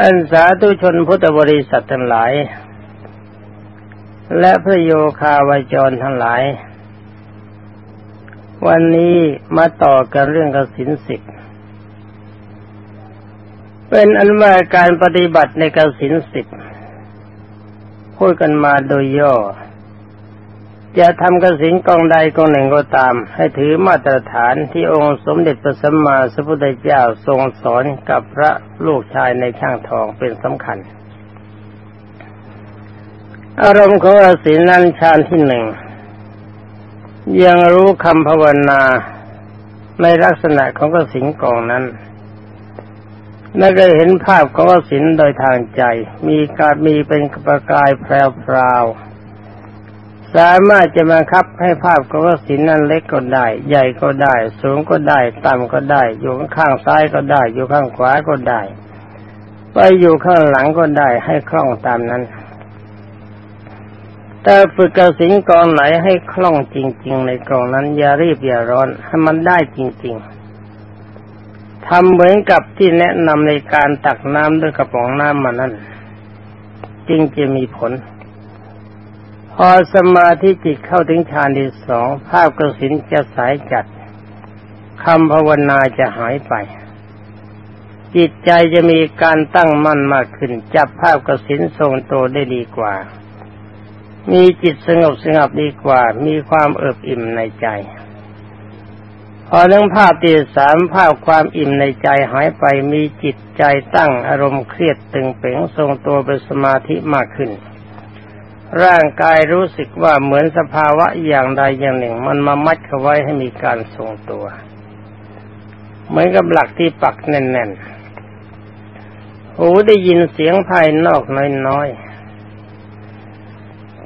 ท่านสาธุชนพุทธบริษัททั้งหลาย และพระโยคาวาจรทั้งหลาย วันนี้มาต่อกันเรื่องกสินสิทธิ์เป็นอันว่าการปฏิบัติในกสินสิทธิ์พูดกันมาโดยย่อ จะทำกสินกองใดกองหนึ่งก็ตาม ให้ถือมาตรฐานที่องค์สมเด็จพระสัมมาสัมพุทธเจ้าทรงสอนกับพระลูกชายในช่างทองเป็นสำคัญ อารมณ์ของกสินนั้นฌานที่หนึ่ง ยังรู้คำภาวนาในลักษณะของกสินกองนั้นและก็เห็นภาพของกสินโดยทางใจ มีการมีเป็นประกายแพรว สามารถจะบังคับให้ภาพของศิลนั้นเล็กก็ได้ ใหญ่ก็ได้ สูงก็ได้ ต่ำก็ได้ อยู่ข้างซ้ายก็ได้ อยู่ข้างขวาก็ได้ไปอยู่ข้างหลังก็ได้ให้คล่องตามนั้นแต่ฝึกกระสินกองไหนให้คล่องจริง ๆ ในกองนั้น อย่ารีบอย่าร้อนให้มันได้จริง ๆทำเหมือนกับที่แนะนำในการตักน้ำด้วยกระป๋องน้ำมานั้นจริงจะมีผล พอสมาธิจิตเข้าถึงฌานที่สองภาพกสินจะสายจัดคำภาวนาจะหายไป จิตใจจะมีการตั้งมั่นมากขึ้น จับภาพกสินทรงโตได้ดีกว่า มีจิตสงบสงบดีกว่า มีความเอิบอิ่มในใจ พอเรื่องภาพตีสามภาพความอิ่มในใจหายไปมีจิตใจตั้งอารมณ์เครียดตึงเป่งทรงตัวเป็นสมาธิมากขึ้น ร่างกายรู้สึกว่าเหมือนสภาวะอย่างใดอย่างหนึ่ง มันมามัดเขาไว้ให้มีการทรงตัว เหมือนกับหลักที่ปักแน่นๆ หูได้ยินเสียงภายนอกน้อยๆ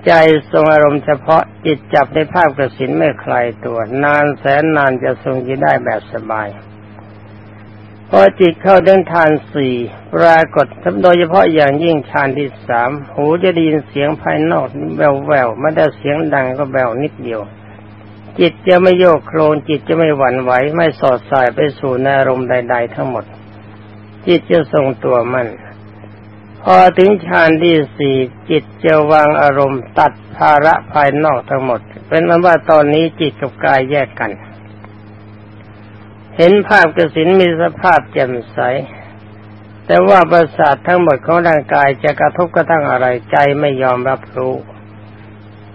ใจทรงอารมณ์เฉพาะจิตจับในภาพกระสินไม่คลายตัว นานแสนนานจะทรงยิได้แบบสบาย พอจิตเข้าเดินทานสี่ปรากฏทัโดยเฉพาะอย่างยิ่งฌานที่สามหูจะได้ยินเสียงภายนอกแววแววไม่ได้เสียงดังก็แววนิดเดียว จิตจะไม่โยกโคลนจิตจะไม่หวั่นไหวไม่สอดสายไปสู่อารมณ์ใด ๆ ทั้งหมด จิตจะทรงตัวมัน่นพอถึงฌานที่สี่จิตจะวางอารมณ์ตัดภาระภายนอกทั้งหมด เป็นนั้นว่าตอนนี้จิตกับกายแยกกัน เห็นภาพกสินมีสภาพแจ่มใส แต่ว่าประสาททั้งหมดของร่างกายจะกระทบกระทั่งอะไรใจไม่ยอมรับรู้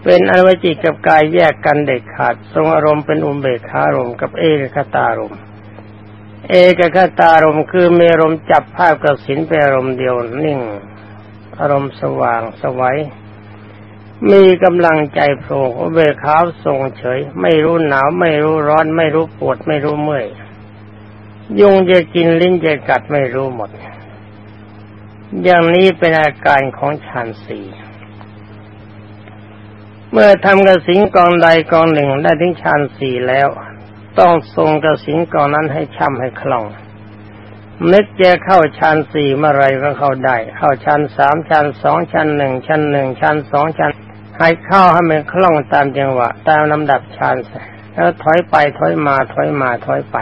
เป็นอนุจิตกับกายแยกกันเด็ดขาด ทรงอารมณ์เป็นอุเบกขารมกับเอกคตารมเอกคตารมคือมีอารมณ์จับภาพกสินเป็นอารมณ์เดียวนิ่ง อารมณ์สว่างสวัยมีกำลังใจโผล่เบกขาวทรงเฉย ไม่รู้หนาว ไม่รู้ร้อน ไม่รู้ปวด ไม่รู้เมื่อย ยุงจะกินลิ้นจะกัดไม่รู้หมด อย่างนี้เป็นอาการของฌานสี่เมื่อทำกระสิงกองใดกองหนึ่งได้ถึงฌานสี่แล้ว ต้องทรงกระสิงกองนั้นให้ช่ำให้คล่องนึกจะเข้าชั้นสี่เมื่อไรก็เข้าได้ เข้าชั้นสามชั้นสองชั้นหนึ่งชั้นหนึ่งชั้นสองชั้นให้เข้าให้มันคล่องตามจังหวะ ตามลำดับชั้นแล้วถอยไปถอยมาถอยมาถอยไป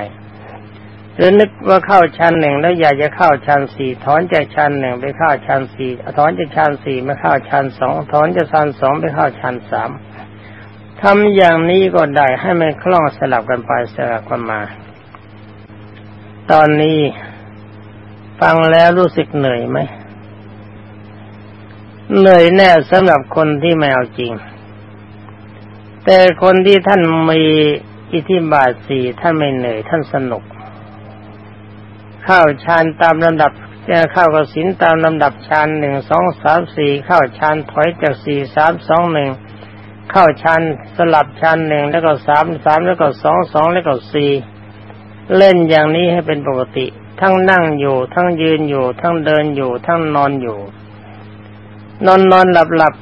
หรือนึกว่าเข้าชั้นหนึ่งแล้วอยากจะเข้าชั้นสี่ถอนจากชั้นหนึ่งไปเข้าชั้นสี่ถอนจากชั้นสี่มาเข้าชั้นสองถอนจากชั้นสองไปเข้าชั้นสามทำอย่างนี้ก็ได้ให้มันคล่องสลับกันไปสลับกันมา ตอนนี้ฟังแล้วรู้สึกเหนื่อยไหมเหนื่อยแน่สำหรับคนที่ไม่เอาจริง แต่คนที่ท่านมีอิทธิบาทสี่ท่านไม่เหนื่อยท่านสนุก เข้าฌานตามลำดับจะเข้ากสินตามลำดับฌานหนึ่งสองสามสี่เข้าฌานถอยจากสี่สามสองหนึ่งเข้าฌานสลับฌานหนึ่งแล้วก็สามสามแล้วก็สองสองแล้วก็สี่เล่นอย่างนี้ให้เป็นปกติ ทั้งนั่งอยู่ ทั้งยืนอยู่ ทั้งเดินอยู่ ทั้งนอนอยู่ นอนนอนหลับหลับ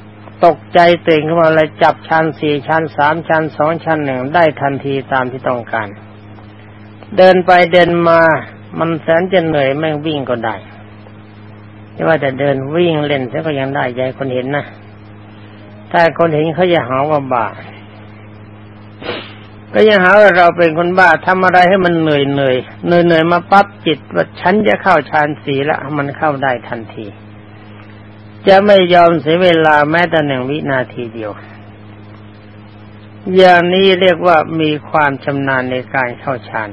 ตกใจตื่นขึ้นมาเลยจับชั้นสี่ชั้นสามชั้นสองชั้นหนึ่งได้ทันทีตามที่ต้องการ เดินไปเดินมา มันแสนจะเหนื่อยแม่งวิ่งก็ได้ไม่ว่าจะเดินวิ่งเล่นซะก็ยังได้ใจคนเห็นนะถ้าคนเห็นเขาจะหาว่าบ้าก็ยังหาว่าเราเป็นคนบ้าทำอะไรให้มันเหนื่อยเหนื่อยเหนื่อยเหนื่อยมาปั๊บจิตว่าฉันจะเข้าฌานสีละมันเข้าได้ทันที จะไม่ยอมเสียเวลาแม้แต่หนึ่งวินาทีเดียว อย่างนี้เรียกว่ามีความชำนาญในการเข้าฌาน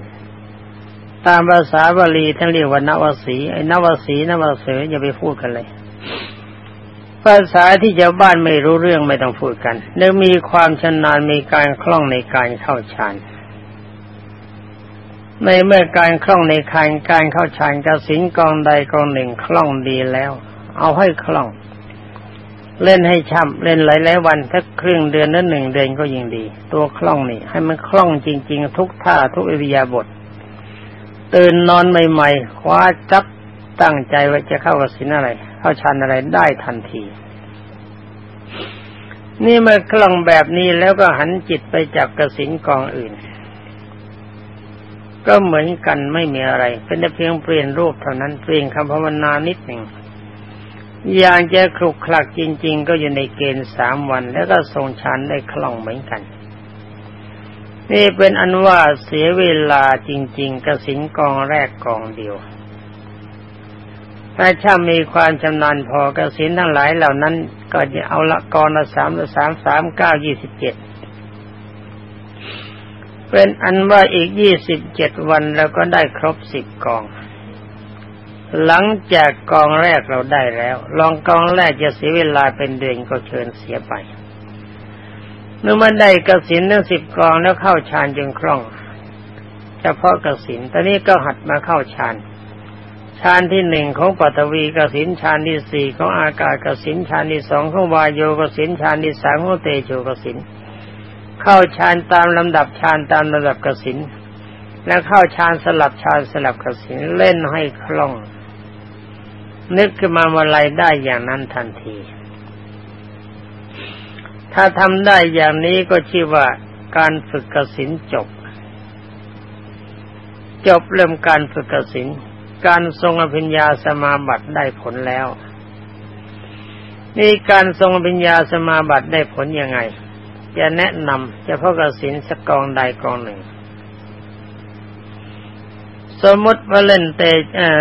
ตามภาษาบาลีท่านเรียกว่านวสีไอ้นวสีนวเสืออย่าไปพูดกันเลย ภาษาที่ชาวบ้านไม่รู้เรื่องไม่ต้องพูดกันเนื่องมีความชำนาญมีการคล่องในการเข้าฌานในเมื่อการคล่องในการการเข้าฌานกสินกองใดกองหนึ่งคล่องดีแล้ว เอาให้คล่อง เล่นให้ช่ำเล่นหลายๆวันสักครึ่งเดือนนั้นหนึ่งเดือนก็ยิ่งดี ตัวคล่องนี่ ให้มันคล่องจริง ๆ ทุกท่าทุกอิริยาบถ ตื่นนอนใหม่ๆคว้าจับตั้งใจไว่าจะเข้ากสินอะไร เข้าชันอะไรได้ทันที นี่เมื่อคล่องแบบนี้แล้วก็หันจิตไปจับกสินกองอื่น ก็เหมือนกันไม่มีอะไร เป็นแต่เพียงเปลี่ยนรูปเท่านั้นเปลี่ยนคำภาวนานิดหนึ่งอย่างจะคลุกคลักจริง ๆ ก็อยู่ในเกณฑ์สามวัน แล้วก็ทรงชันได้คล่องเหมือนกัน นี่เป็นอันว่าเสียเวลาจริง ๆกระสินกองแรกกองเดียวถ้าช่ามีความชำนาญพอกระสินทั้งหลายเหล่านั้น ก็จะเอาละกองละสามละสามสามเก้ายี่สิบเจ็ดเป็นอันว่าอีกยี่สิบเจ็ดวันแล้วก็ได้ครบสิบกอง หลังจากกองแรกเราได้แล้ว ลองกองแรกจะเสียเวลาเป็นเดือนก็เชิญเสียไป เมื่อมันได้กสินทั้งสิบกองแล้วเข้าฌานจึงคล่อง เฉพาะกสินตอนนี้ก็หัดมาเข้าฌานฌานที่หนึ่งของปัตวีกสินฌานที่สี่ของอากาศกสินฌานที่สองของวายโยกสินฌานที่สามของเตโชกสินเข้าฌานตามลำดับฌานตามลำดับกสินแล้วเข้าฌานสลับฌานสลับกสินเล่นให้คล่อง นึกขึ้นมาเมื่อไรได้อย่างนั้นทันที ถ้าทำได้อย่างนี้ก็ชื่อว่าการฝึกกสินจบ จบเริ่มการฝึกกสินการทรงอภิญญาสมาบัติได้ผลแล้วนี่การทรงอภิญญาสมาบัติได้ผลยังไง จะแนะนำจะพาะกสินสักกองใดกองหนึ่ง สมมติว่าเล่นเต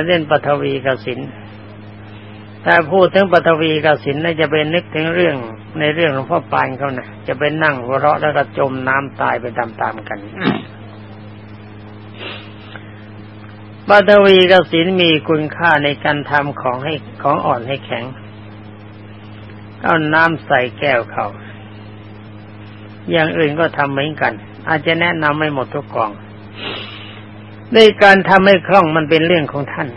เล่นปฐวีกสิน ถ้าพูดถึงปฐวีกสินน่าจะเป็นนึกถึงเรื่องในเรื่องของพ่อปานเขานะจะเป็นนั่งหัวเราะแล้วก็จมน้ำตายไปตามๆกันปฐวีกสินมีคุณค่าในการทำของให้ของอ่อนให้แข็งเอาน้ำใส่แก้วเขาอย่างอื่นก็ทำเหมือนกัน อาจจะแนะนำไม่หมดทุกกองในการทำให้คล่องมันเป็นเรื่องของท่าน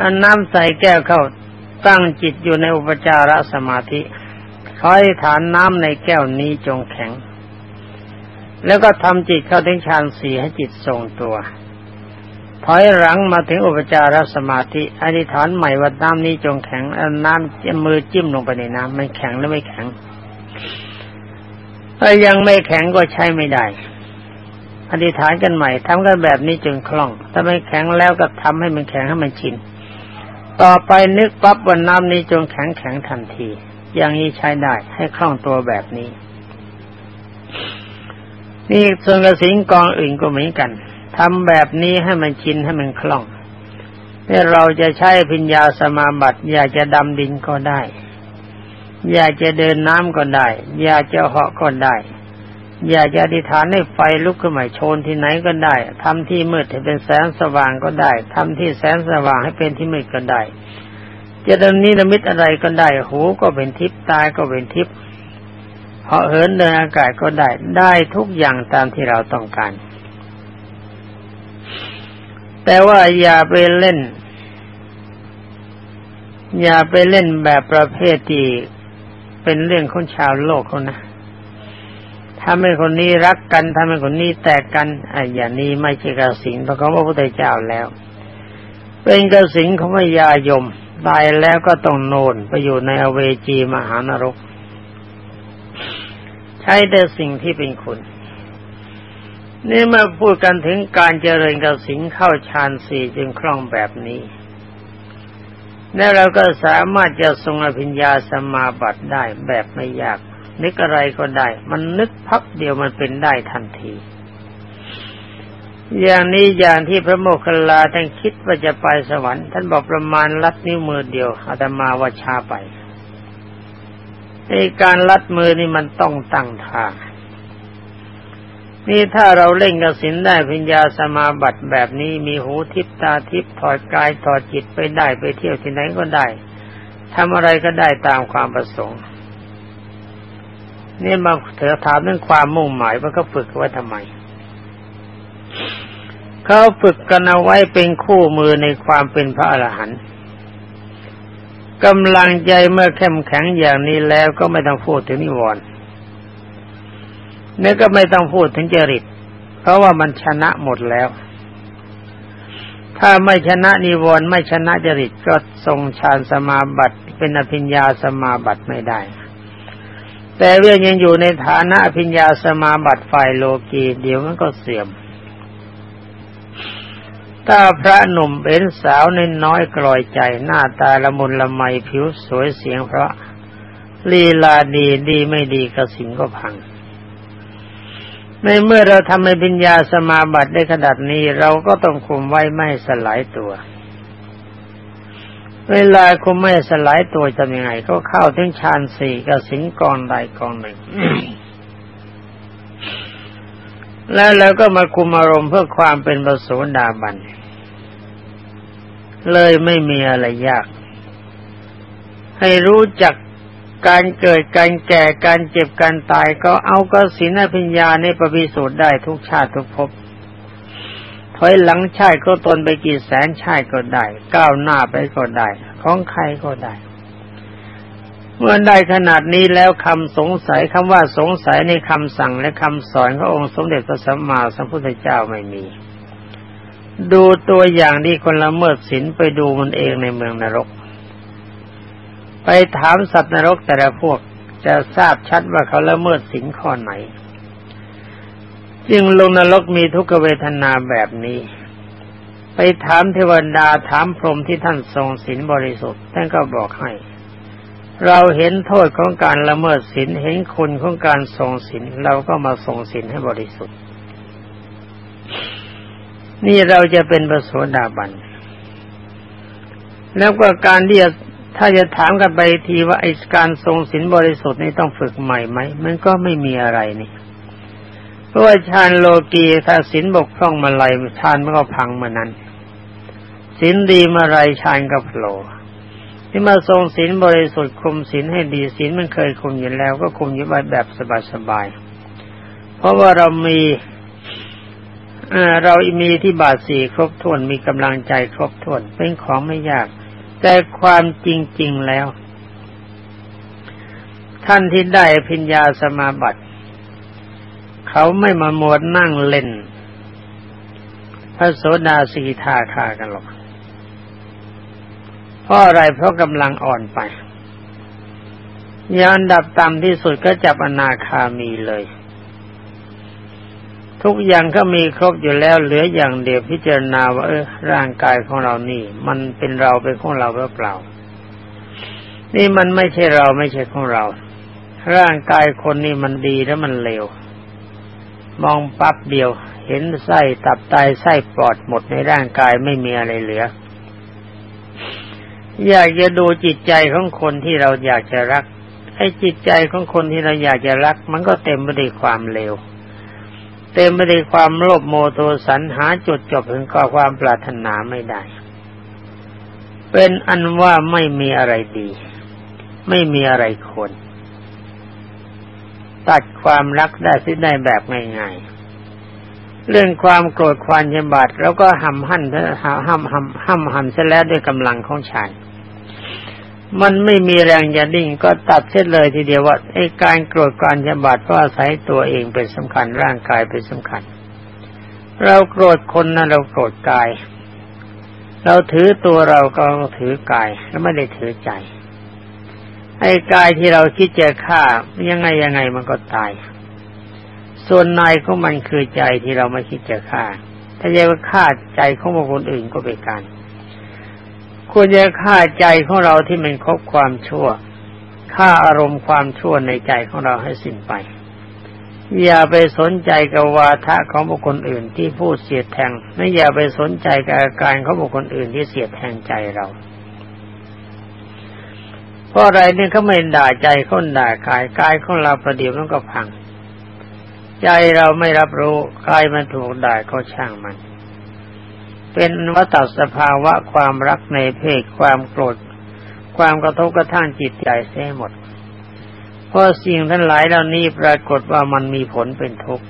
อาน้ำใส่แก้วเข้าตั้งจิตอยู่ในอุปจารสมาธิคอยฐานน้ำในแก้วนี้จงแข็ง แล้วก็ทำจิตเข้าถึงฌานสี่ให้จิตทรงตัวถอยหลังมาถึงอุปจารสมาธิอธิษฐานใหม่ว่าน้ำนี้จงแข็งน้ำมือจิ้มลงไปในน้ำมันแข็งหรือไม่แข็งถ้ายังไม่แข็งก็ใช้ไม่ได้ อธิษฐานกันใหม่ทำกันแบบนี้จึงคล่อง ถ้าไม่แข็งแล้วก็ทำให้มันแข็งให้มันชิน ต่อไปนึกปั๊บว่าน้ำนี้จงแข็งแข็งทันที อย่างนี้ใช้ได้ให้คล่องตัวแบบนี้ นี่ส่วนกระสิงกองอื่นก็เหมือนกันทำแบบนี้ให้มันชินให้มันคล่องนี่เราจะใช้พิญญาสมาบัติอยากจะดำดินก็ได้ อยากจะเดินน้ำก็ได้ อยากจะเหาะก็ได้ อยากจะอธิษฐานให้ไฟลุกขึ้นมาโชนที่ไหนก็ได้ทำที่มืดให้เป็นแสงสว่างก็ได้ทำที่แสงสว่างให้เป็นที่มืดก็ได้ จะดินนิรมิตอะไรก็ได้ หูก็เป็นทิพย์ตาก็เป็นทิพย์เหาะเหินเดินอากาศก็ได้ ได้ทุกอย่างตามที่เราต้องการ แต่ว่าอย่าไปเล่น อย่าไปเล่นแบบประเภทที่เป็นเรื่องของชาวโลกเขานะ ทำให้คนนี้รักกันทำให้คนนี้แตกกันไอ้อย่างนี้ไม่ใช่กระสิงของพระพุทธเจ้าแล้ว เป็นกระสิงของพญายมตายแล้วก็ต้องโนนไปอยู่ในอเวจีมหานรก ใช้แต่สิ่งที่เป็นคุณนี่มาพูดกันถึงการเจริญกรสิงเข้าฌานสี่จึงคล่องแบบนี้ แล้วเราก็สามารถจะทรงอภิญญาสมาบัติได้แบบไม่ยาก นึกอะไรก็ได้ มันนึกพักเดียวมันเป็นได้ทันที อย่างนี้อย่างที่พระโมคคัลลาท่านคิดว่าจะไปสวรรค์ ท่านบอกประมาณลัดนิ้วมือเดียวอาตมาว่าชาไปในการลัดมือนี่มันต้องตั้งทางนี่ถ้าเราเล่นกสินได้พิญญาสมาบัติแบบนี้มีหูทิพตาทิพถอดกายถอดจิตไปได้ไปเที่ยวที่ไหนก็ได้ทำอะไรก็ได้ตามความประสงค์ นี่มาเถอถามเรื่องความมุ่งหมายว่าเขาฝึกไว้ทำไมเขาฝึกกันเอาไว้เป็นคู่มือในความเป็นพระอรหันต์กำลังใจเมื่อเข้มแข็งอย่างนี้แล้วก็ไม่ต้องพูดถึงนิวรณ์นี่ก็ไม่ต้องพูดถึงจริต เพราะว่ามันชนะหมดแล้ว ถ้าไม่ชนะนิวรณ์ไม่ชนะจริตก็ทรงฌานสมาบัติเป็นอภิญญาสมาบัติไม่ได้ แต่เรื่องยังอยู่ในฐานะอภิญญาสมาบัติฝ่ายโลกีเดี๋ยวมันก็เสื่อม ถ้าพระหนุ่มเป็นสาวในน้อยกลอยใจหน้าตาละมุนละไมผิวสวยเสียงเพราะลีลาดีดีไม่ดีกระสิงก็พัง ในเมื่อเราทำให้ปัญญาสมาบัติได้ขนาดนี้ เราก็ต้องคุมไว้ไม่สลายตัว เวลาคุมไม่สลายตัวจะยังไง ก็เข้าถึงฌานสี่กับสิงกองใดกองหนึ่ง แล้วเราก็มาคุมอารมณ์เพื่อความเป็นประสูดาบัน เลยไม่มีอะไรยาก ให้รู้จักการเกิดการแก่การเจ็บการตายก็เอากสินพิญญาในประพิสูจน์ได้ทุกชาติทุกภพ ถอยหลังชาติก็ตนไปกี่แสนชาติก็ได้ ก้าวหน้าไปก็ได้ ของใครก็ได้ เมื่อได้ขนาดนี้แล้วคำสงสัยคำว่าสงสัยในคำสั่งและคำสอนขององค์สมเด็จพระสัมมาสัมพุทธเจ้าไม่มี ดูตัวอย่างที่คนละเมิดศีลไปดูมันเองในเมืองนรก ไปถามสัตว์นรกแต่ละพวกจะทราบชัดว่าเขาละเมิดสินข้อไหน จึงลงนรกมีทุกขเวทนาแบบนี้ ไปถามเทวดาถามพรหมที่ท่านทรงศีลบริสุทธิ์ท่านก็บอกให้ เราเห็นโทษของการละเมิดศีลเห็นคุณของการทรงศีลเราก็มาทรงศีลให้บริสุทธิ์ นี่เราจะเป็นประโสดาบัน แล้วก็การที่จะถ้าจะถามกันไปทีว่าไอ้การทรงศีลบริสุทธิ์นี่ต้องฝึกใหม่ไหมมันก็ไม่มีอะไรนี่ เพราะว่าฌานโลกีถ้าศีลบกพร่องมาไรฌานมันก็พังมานั้นศีลดีมาไรฌานก็โผล่ที่มาทรงศีลบริสุทธิ์คุมศีลให้ดีศีลมันเคยคุมอยู่แล้ว ก็คุมอยู่แบบสบายๆเพราะว่าเรามีเรามีที่บาทสี่ครบถ้วนมีกำลังใจครบถ้วนเป็นของไม่ยาก แต่ความจริง ๆ แล้ว ท่านที่ได้พิญญาสมาบัติ เขาไม่มาหมดนั่งเล่น พระโสดาสีทาคากันหรอกเพราะอะไรเพราะกำลังอ่อนไปยานดับต่ำที่สุดก็จับอนาคามีเลย ทุกอย่างก็มีครบอยู่แล้วเหลืออย่างเดียวพิจารณาว่าเออร่างกายของเรานี่ มันเป็นเราเป็นของเราหรือเปล่า นี่มันไม่ใช่เราไม่ใช่ของเรา ร่างกายคนนี่มันดีแล้วมันเลว มองปั๊บเดียว เห็นไส้ตับไตไส้ปอดหมดในร่างกายไม่มีอะไรเหลือ อยากจะดูจิตใจของคนที่เราอยากจะรักไอ้จิตใจของคนที่เราอยากจะรัก มันก็เต็มไปด้วยความเลวเต็มไปด้วยความโลภโมโทสันหาจุดจบถึงก่อความปรารถนาไม่ได้ เป็นอันว่าไม่มีอะไรดี ไม่มีอะไรควร ตัดความรักได้ที่ได้แบบง่ายๆเรื่องความโกรธความยบาดแล้วก็ห้ำหั่นห้ำห้ำห้ำหั่นเสียแล้วด้วยกำลังของฉันมันไม่มีแรงจะดิ่งก็ตัดเส้นเลยทีเดียวว่าไอ้การโกรธการยบาดก็อาศัยตัวเองเป็นสำคัญร่างกายเป็นสำคัญ เราโกรธคนนะเราโกรธกาย เราถือตัวเราก็ถือกายแล้วไม่ได้ถือใจ ไอ้กายที่เราคิดจะฆ่ายังไงยังไงมันก็ตาย ส่วนนายของมันคือใจที่เราไม่คิดจะฆ่า ถ้าจะฆ่าใจของบุคคลอื่นก็เป็นการควรจะฆ่าใจของเราที่มันครบความชั่วฆ่าอารมณ์ความชั่วในใจของเราให้สิ้นไป อย่าไปสนใจกับวาทะของบุคคลอื่นที่พูดเสียดแทงไม่อย่าไปสนใจกับอาการของบุคคลอื่นที่เสียดแทงใจเรา เพราะอะไรเนี่ยเขาไม่ด่าใจเขาด่ากายกายของเราประเดี๋ยวมันก็พัง ใจเราไม่รับรู้กายมันถูกด่าก็ช่างมัน เป็นวัตสภาวะความรักในเพศความโกรธ ความกระทบกระทั่งจิตใจเสียหมดเพราะสิ่งทั้งหลายเหล่านี้ปรากฏว่ามันมีผลเป็นทุกข์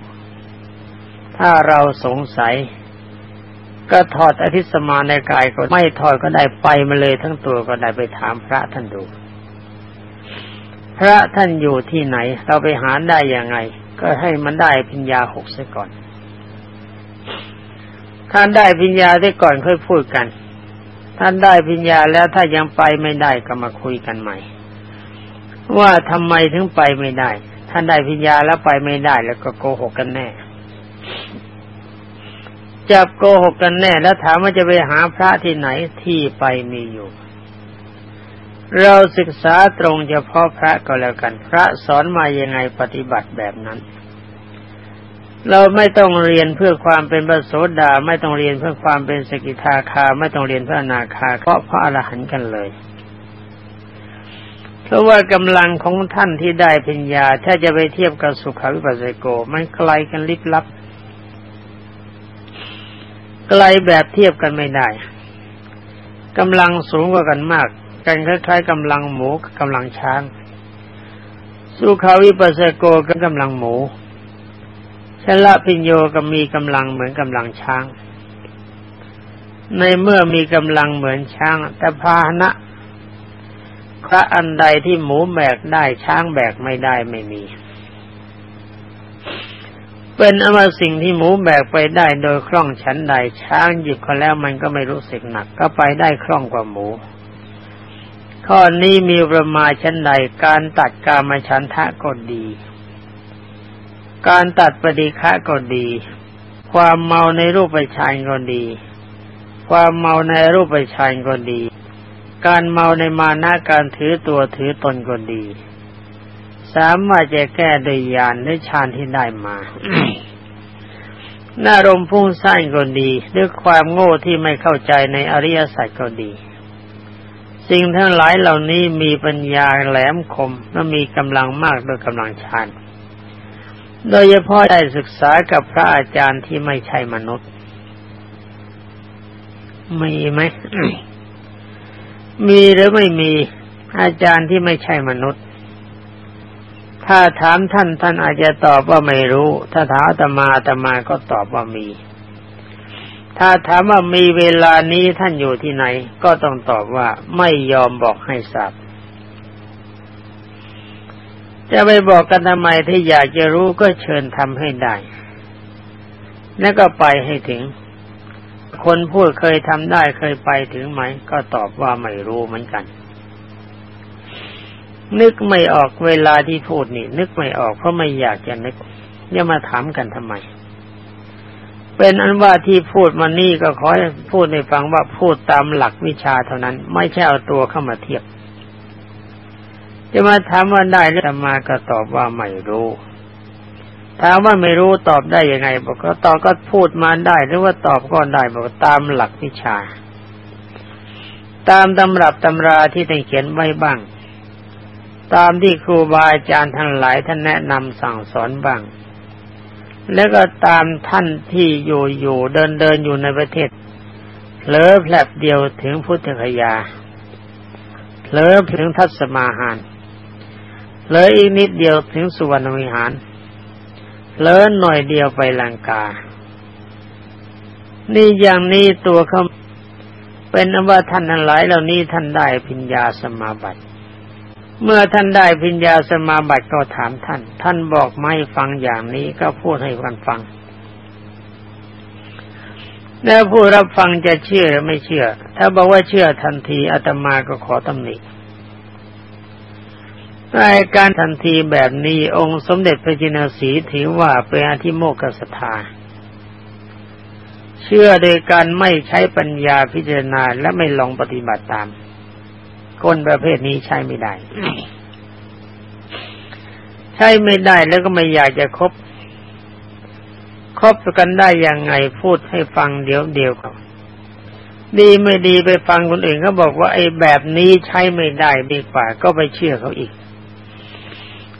ถ้าเราสงสัย ก็ถอดอธิสมาในกายก็ไม่ถอดก็ได้ไปมาเลยทั้งตัวก็ได้ไปถามพระท่านดู พระท่านอยู่ที่ไหน เราไปหาได้ยังไง ก็ให้มันได้พิญญาหกเสียก่อนท่านได้พิญญาได้ก่อนค่อยพูดกัน ท่านได้พิญญาแล้วถ้ายังไปไม่ได้ก็มาคุยกันใหม่ ว่าทำไมถึงไปไม่ได้ ท่านได้พิญญาแล้วไปไม่ได้แล้วก็โกหกกันแน่จับโกหกกันแน่ แล้วถามว่าจะไปหาพระที่ไหนที่ไปมีอยู่ เราศึกษาตรงเฉพาะพระก็แล้วกัน พระสอนมายังไงปฏิบัติแบบนั้น เราไม่ต้องเรียนเพื่อความเป็นพระโสดาไม่ต้องเรียนเพื่อความเป็นสกิทาคา ไม่ต้องเรียนเพื่อนาคาเพราะพระอรหันต์กันเลยเพราะว่ากำลังของท่านที่ได้ปัญญา ถ้าจะไปเทียบกับสุขวิปัสสโก มันไกลกันลิบลับ ไกลแบบเทียบกันไม่ได้กำลังสูงกว่ากันมาก กันคล้ายๆกำลังหมูกำลังช้าง สุขาวิปัสสโกก็กำลังหมูชละพิญโยก็มีกำลังเหมือนกำลังช้าง ในเมื่อมีกำลังเหมือนช้าง แต่พาหนะพระอันใดที่หมูแบกได้ช้างแบกไม่ได้ไม่มี เป็นอมาสิ่งที่หมูแบกไปได้โดยคล่องชั้นใดช้างหยิบเขาแล้วมันก็ไม่รู้สึกหนัก ก็ไปได้คล่องกว่าหมู ข้อนี้มีประมาณชั้นใดการตัดกามาชันทะก็ดี การตัดปฏิฆะก็ดี ความเมาในรูปไปชายก็ดี ความเมาในรูปไปชายก็ดี การเมาในมานะการถือตัวถือตนก็ดี สามารถจะแก้โดยญาณด้วยฌานที่ได้มาน่ารมพุ่งสร้างก็ดีด้วยความโง่ที่ไม่เข้าใจในอริยสัจก็ดี สิ่งทั้งหลายเหล่านี้มีปัญญาแหลมคมและมีกำลังมากโดยกำลังฌานโดยเฉพาะได้ศึกษากับพระอาจารย์ที่ไม่ใช่มนุษย์ มีไหม มีหรือไม่มีอาจารย์ที่ไม่ใช่มนุษย์ ถ้าถามท่านท่านอาจจะตอบว่าไม่รู้ ถ้าถามตมาตมาก็ตอบว่ามี ถ้าถามว่ามีเวลานี้ท่านอยู่ที่ไหน ก็ต้องตอบว่าไม่ยอมบอกให้ทราบจะไปบอกกันทำไมถ้าอยากจะรู้ก็เชิญทำให้ได้ แล้วก็ไปให้ถึง คนพูดเคยทำได้เคยไปถึงไหม ก็ตอบว่าไม่รู้เหมือนกัน นึกไม่ออกเวลาที่พูดนี่ นึกไม่ออกเพราะไม่อยากจะนึกเนี่ยมาถามกันทำไม เป็นอันว่าที่พูดมานี่ก็ขอให้พูดในฟังว่าพูดตามหลักวิชาเท่านั้น ไม่ใช่เอาตัวเข้ามาเทียบ จะมาถามว่าได้หรือมาก็ตอบว่าไม่รู้ถามว่าไม่รู้ตอบได้ยังไงบอกก็ตอบก็พูดมาได้หรือว่าตอบก็ได้บอกตามหลักวิชา ตามตำรับตำราที่ท่านเขียนไว้บ้าง ตามที่ครูบาอาจารย์ทั้งหลายท่านแนะนำสั่งสอนบ้าง แล้วก็ตามท่านที่อยู่อยู่เดินเดินอยู่ในประเทศเผลอแผลบเดียวถึงพุทธคยาเผลอถึงทัศมาหารเลออีกนิดเดียวถึงสุวรรณวิหารเลือหน่อยเดียวไปลังกา นี่อย่างนี้ตัวเขาเป็นว่าท่านทั้งหลายเหล่านี้ท่านได้พิญญาสมาบัติ เมื่อท่านได้พิญญาสมาบัติก็ถามท่าน ท่านบอกไม่ฟังอย่างนี้ก็พูดให้กันฟัง แล้วผู้รับฟังจะเชื่อหรือไม่เชื่อ ถ้าบอกว่าเชื่อทันทีอาตมาก็ขอตำหนิในการทันทีแบบนี้องค์สมเด็จพระจินสีถือว่าเป็นอธิโมกขศรัทธาเชื่อโดยการไม่ใช้ปัญญาพิจารณาและไม่ลองปฏิบัติตาม คนประเภทนี้ใช้ไม่ได้ ใช้ไม่ได้แล้วก็ไม่อยากจะคบ คบกันได้ยังไงพูดให้ฟังเดี๋ยวเดียวก่อนดีไม่ดีไปฟังคนอื่นเขาบอกว่าไอ้แบบนี้ใช้ไม่ได้ดีกว่า ก็ไปเชื่อเขาอีก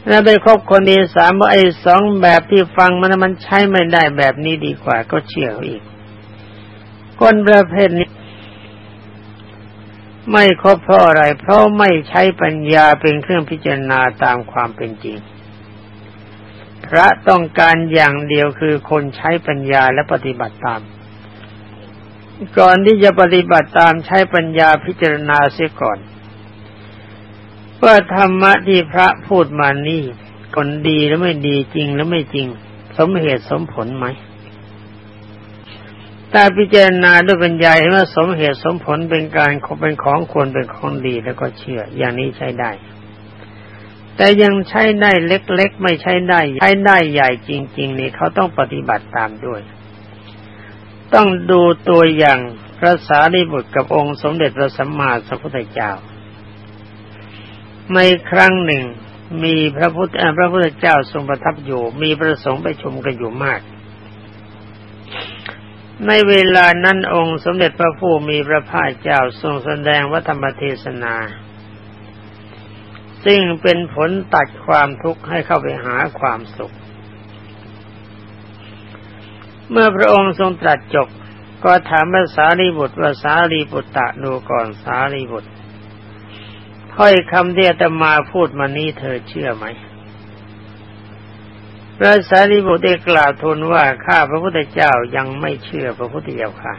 แล้วไปคบคนที่สามว่าไอ้สองแบบที่ฟังมันมันใช้ไม่ได้แบบนี้ดีกว่า ก็เชื่อเขาอีก คนประเภทนี้ ไม่ครบเพราะอะไร เพราะไม่ใช้ปัญญาเป็นเครื่องพิจารณาตามความเป็นจริง พระต้องการอย่างเดียวคือคนใช้ปัญญาและปฏิบัติตาม ก่อนที่จะปฏิบัติตามใช้ปัญญาพิจารณาเสียก่อนว่าธรรมะที่พระพูดมานี่คนดีแล้วไม่ดีจริงแล้วไม่จริง สมเหตุสมผลไหม ถ้าพิจารณาด้วยปัญญาเห็นว่าสมเหตุสมผลเป็นการเป็นของควรเป็นของดีแล้วก็เชื่อ อย่างนี้ใช้ได้ แต่ยังใช้ได้เล็กๆ ไม่ใช้ได้ใช้ได้ใหญ่จริง ๆ นี่เขาต้องปฏิบัติตามด้วย ต้องดูตัวอย่างพระสารีบุตรกับองค์สมเด็จพระสัมมาสัมพุทธเจ้าในครั้งหนึ่งมีพระพุทธพระพุทธเจ้าทรงประทับอยู่ มีประสงค์ไปชมกันอยู่มาก ในเวลานั้นองค์สมเด็จพระผู้มีพระภาคเจ้าทรงแสดงวัธรรมเทศนา ซึ่งเป็นผลตัดความทุกข์ให้เข้าไปหาความสุข เมื่อพระองค์ทรงตรัสจบก็ถามพระสารีบุตรว่าสารีบุตรตะดูก่อนสารีบุตรถ้อยคำที่อาตมาพูดมานี้เธอเชื่อไหม พระสารีบุตรได้กล่าวทูลว่าข้าพระพุทธเจ้ายังไม่เชื่อพระพุทธเจ้าค่ะ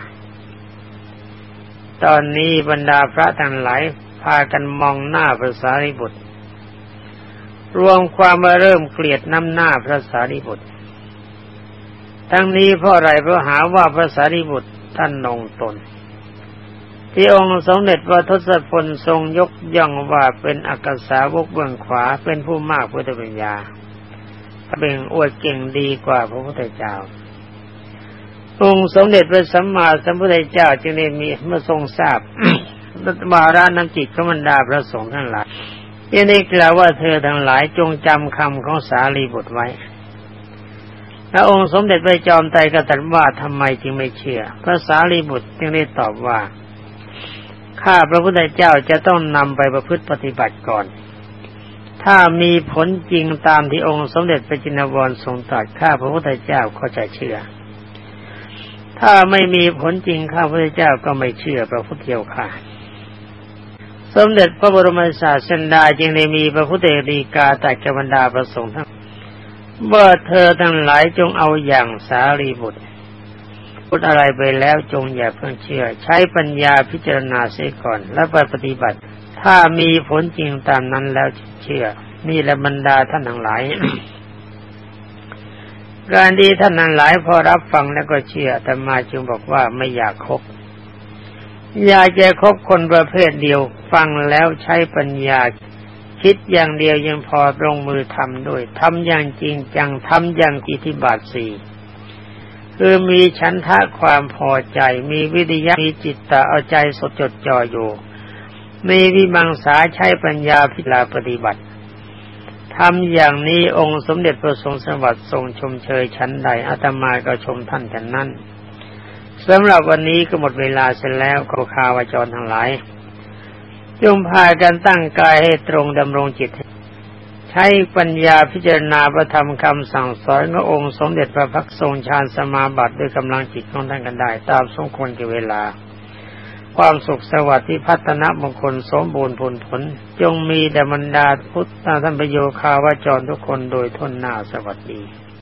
ตอนนี้บรรดาพระทั้งหลายพากันมองหน้าพระสารีบุตร รวมความมาเริ่มเกลียดน้ำหน้าพระสารีบุตร ทั้งนี้เพราะอะไรเพราะหาว่าพระสารีบุตรท่านนงตน ที่องค์สมเด็จพระทศพลทรงยกย่องว่าเป็นอักษาวกเบื้องขวาเป็นผู้มากพุทธปัญญา เป็นอวดเก่งดีกว่าพระพุทธเจ้า องค์สมเด็จพระสัมมาสัมพุทธเจ้าจึงได้มีเมื่อทรงทราบรัตบาราน้ำจิตขมันดาพระสงฆ์ทั้งหลายยังได้กล่าวว่าเธอทั้งหลายจงจำคำของสารีบุตรไว้พระองค์สมเด็จพระจอมไตรก็ตรัสว่าทำไมจึงไม่เชื่อ พระสารีบุตรจึงได้ตอบว่า ข้าพระพุทธเจ้าจะต้องนำไปประพฤติปฏิบัติก่อน ถ้ามีผลจริงตามที่องค์สมเด็จพระจินวรทรงตรัสข้าพระพุทธเจ้าก็จะเชื่อ ถ้าไม่มีผลจริงข้าพระพุทธเจ้าก็ไม่เชื่อพระพุทธเจ้าค่ะสมเด็จพระบรมศาสดาจึงได้มีพระพุทธดีกาตัดกบรรดาประสงค์ทั้งว่าเธอทั้งหลายจงเอาอย่างสารีบุตรพูดอะไรไปแล้วจงอย่าเพิ่งเชื่อ ใช้ปัญญาพิจารณาเสียก่อน แล้วไปปฏิบัติ ถ้ามีผลจริงตามนั้นแล้วเชื่อ นี่แหละบรรดาท่านทั้งหลาย การดีท่านทั้งหลายพอรับฟังแล้วก็เชื่อแต่มาจึงบอกว่าไม่อยากคบอยากจะคบคนประเภทเดียว ฟังแล้วใช้ปัญญาคิดอย่างเดียวยังพอลงมือทำด้วยทำอย่างจริงจังทำอย่างอิทธิบาทสี่คือมีฉันทะความพอใจ มีวิทยามีจิตตะเอาใจสดจดจ่ออยู่ มีวิมังสาใช้ปัญญาพิลาปฏิบัติทำอย่างนี้องค์สมเด็จพระทรงสวัสดิ์ทรงชมเชยชั้นใดอาตมาก็ชมท่านฉันนั้นสำหรับวันนี้ก็หมดเวลาเสร็จแล้วขอข่าวจรทั้งหลายจงพากันตั้งกายให้ตรงดำรงจิต ใช้ปัญญาพิจารณาประธรรมคำสั่งสอนขององค์สมเด็จพระพักทรงฌานสมาบัติด้วยกำลังจิตของท่านกันได้ ตามสมควรแก่เวลา ความสุขสวัสดิ์ที่พัฒนามงคลสมบูรณ์ผลผล จงมีแด่บรรดาพุทธท่านประโยคาวาจรทุกคนโดยทนหน้าสวัสดี